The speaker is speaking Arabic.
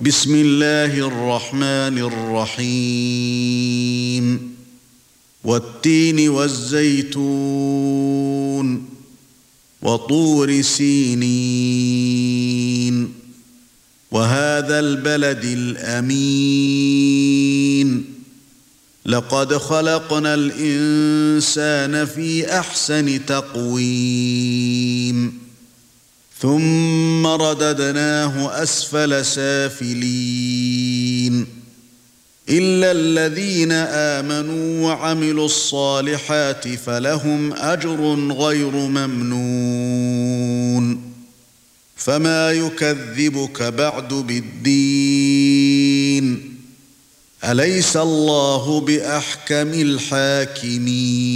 بسم الله الرحمن الرحيم والتين والزيتون وطور سينين وهذا البلد الامين لقد خلقنا الانسان في احسن تقويم ثُمَّ رَدَدْنَاهُ أَسْفَلَ سَافِلِينَ إِلَّا الَّذِينَ آمَنُوا وَعَمِلُوا الصَّالِحَاتِ فَلَهُمْ أَجْرٌ غَيْرُ مَمْنُونٍ فَمَا يُكَذِّبُكَ بَعْدُ بِالدِّينِ أَلَيْسَ اللَّهُ بِأَحْكَمِ الْحَاكِمِينَ